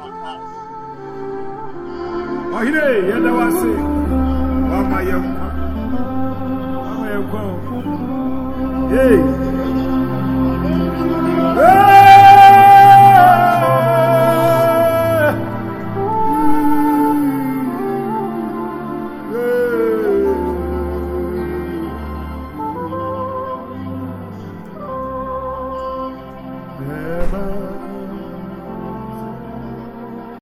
upon us. ɔhene yɛda wo ase wama yɛ nkwa wama yɛ hey. Hey!